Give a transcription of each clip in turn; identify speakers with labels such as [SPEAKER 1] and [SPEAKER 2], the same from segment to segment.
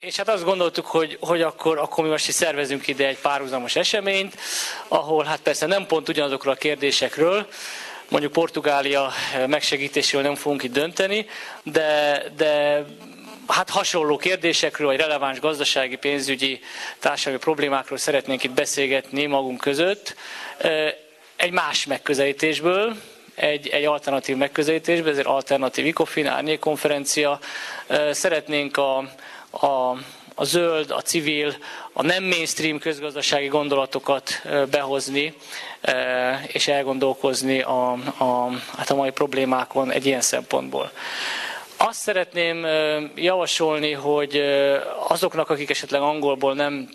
[SPEAKER 1] És hát azt gondoltuk, hogy, hogy akkor, akkor mi most is szervezünk ide egy párhuzamos eseményt, ahol hát persze nem pont ugyanazokról a kérdésekről, mondjuk Portugália megsegítéséről nem fogunk itt dönteni, de, de hát hasonló kérdésekről, vagy releváns gazdasági, pénzügyi, társadalmi problémákról szeretnénk itt beszélgetni magunk között. Egy más megközelítésből, egy, egy alternatív megközelítésből, ez egy alternatív ICOFIN árnyékkonferencia. Szeretnénk a, a, a zöld, a civil, a nem mainstream közgazdasági gondolatokat behozni, és elgondolkozni a, a, hát a mai problémákon egy ilyen szempontból. Azt szeretném javasolni, hogy azoknak, akik esetleg angolból nem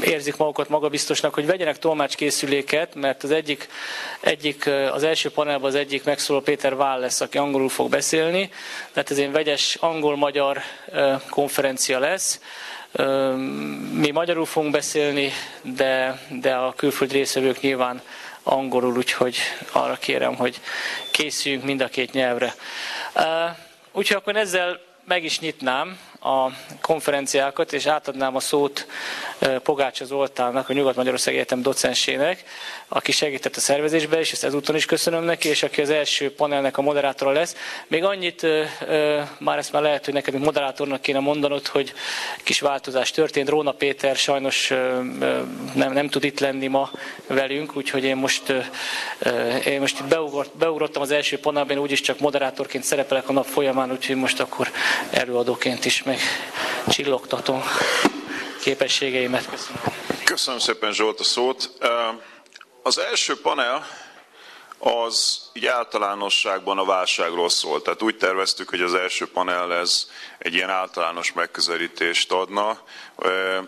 [SPEAKER 1] érzik magukat magabiztosnak, hogy vegyenek tolmácskészüléket, mert az egyik, egyik, az első panelban az egyik megszóló Péter Vál lesz, aki angolul fog beszélni, tehát ez egy vegyes angol-magyar konferencia lesz. Mi magyarul fogunk beszélni, de, de a külföldi részvevők nyilván angolul, úgyhogy arra kérem, hogy készüljünk mind a két nyelvre. Úgyhogy akkor ezzel meg is nyitnám a konferenciákat, és átadnám a szót Pogácsa Zoltánnak, a Nyugat-Magyarország Egyetem docensének, aki segített a szervezésbe, és ezt ezúton is köszönöm neki, és aki az első panelnek a moderátora lesz. Még annyit, már ezt már lehet, hogy neked moderátornak kéne mondanod, hogy kis változás történt. Róna Péter sajnos nem, nem tud itt lenni ma velünk, úgyhogy én most, én most beugrott, beugrottam az első panelben, úgyis csak moderátorként szerepelek a nap folyamán, úgyhogy most akkor előadóként is meg csillogtatom képességeimet. Köszönöm.
[SPEAKER 2] Köszönöm szépen Zsolt a szót. Az első panel az így általánosságban a válságról szól. Tehát úgy terveztük, hogy az első panel ez egy ilyen általános megközelítést adna,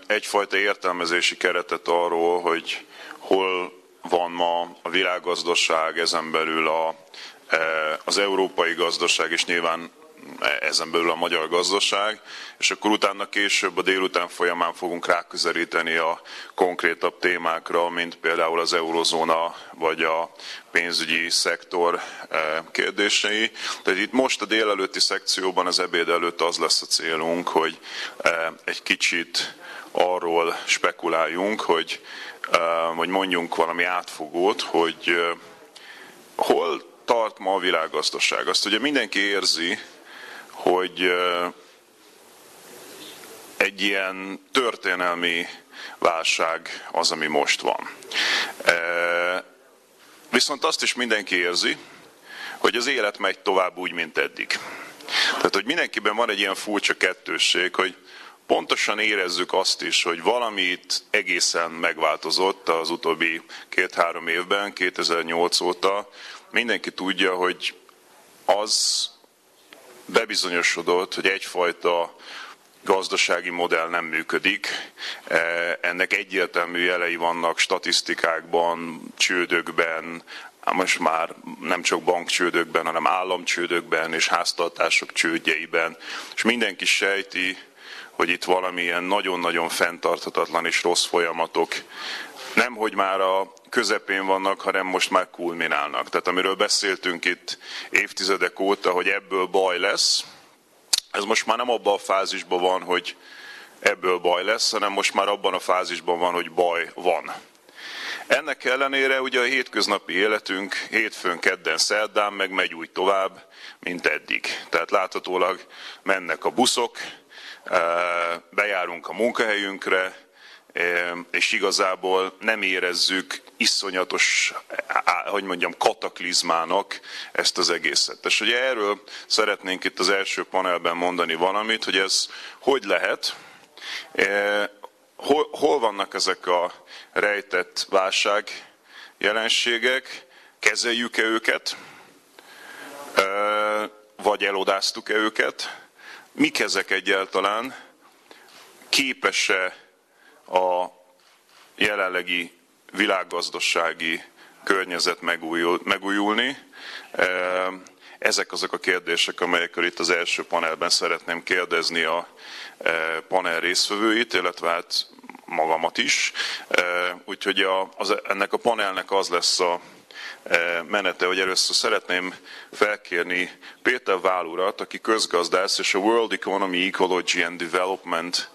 [SPEAKER 2] egyfajta értelmezési keretet arról, hogy hol van ma a világgazdaság, ezen belül a, az európai gazdaság, és nyilván ezen belül a magyar gazdaság, és akkor utána később a délután folyamán fogunk ráközelíteni a konkrétabb témákra, mint például az eurozóna vagy a pénzügyi szektor eh, kérdései. Tehát itt most a délelőtti szekcióban az ebéd előtt az lesz a célunk, hogy eh, egy kicsit arról spekuláljunk, hogy, eh, hogy mondjunk valami átfogót, hogy hol tart ma a világgazdaság. Azt ugye mindenki érzi, hogy egy ilyen történelmi válság az, ami most van. Viszont azt is mindenki érzi, hogy az élet megy tovább úgy, mint eddig. Tehát, hogy mindenkiben van egy ilyen furcsa kettősség, hogy pontosan érezzük azt is, hogy valami itt egészen megváltozott az utóbbi két-három évben, 2008 óta. Mindenki tudja, hogy az bebizonyosodott, hogy egyfajta gazdasági modell nem működik. E, ennek egyértelmű jelei vannak statisztikákban, csődökben, most már nem csak bankcsődökben, hanem államcsődökben és háztartások csődjeiben. És mindenki sejti, hogy itt valamilyen nagyon-nagyon fenntarthatatlan és rossz folyamatok nem, hogy már a közepén vannak, hanem most már kulminálnak. Tehát amiről beszéltünk itt évtizedek óta, hogy ebből baj lesz, ez most már nem abban a fázisban van, hogy ebből baj lesz, hanem most már abban a fázisban van, hogy baj van. Ennek ellenére ugye a hétköznapi életünk hétfőn, kedden, szerdán meg megy úgy tovább, mint eddig. Tehát láthatólag mennek a buszok, eh, bejárunk a munkahelyünkre, és igazából nem érezzük iszonyatos, hogy mondjam, kataklizmának ezt az egészet. És ugye erről szeretnénk itt az első panelben mondani valamit, hogy ez hogy lehet, hol, hol vannak ezek a rejtett válság jelenségek, kezeljük-e őket, vagy elodáztuk-e őket, mik ezek egyáltalán, képes-e a jelenlegi világgazdasági környezet megújul, megújulni. Ezek azok a kérdések, amelyekről itt az első panelben szeretném kérdezni a panel résztvevőit, illetve hát magamat is. Úgyhogy a, az, ennek a panelnek az lesz a menete, hogy először szeretném felkérni Péter Vál urat, aki közgazdász és a World Economy, Ecology and Development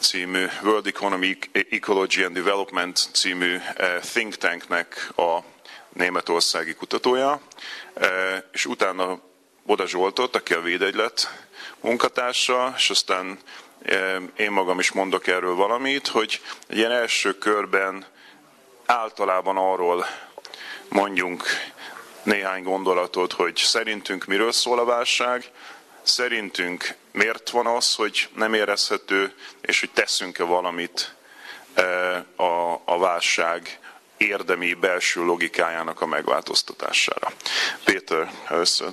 [SPEAKER 2] című World Economy, Ecology and Development című think tanknek a németországi kutatója, és utána Boda Zsoltot, aki a Védegylet munkatársa, és aztán én magam is mondok erről valamit, hogy ilyen első körben általában arról mondjunk néhány gondolatot, hogy szerintünk miről szól a válság, szerintünk miért van az, hogy nem érezhető, és hogy teszünk-e valamit a, a válság érdemi belső logikájának a megváltoztatására. Péter, először.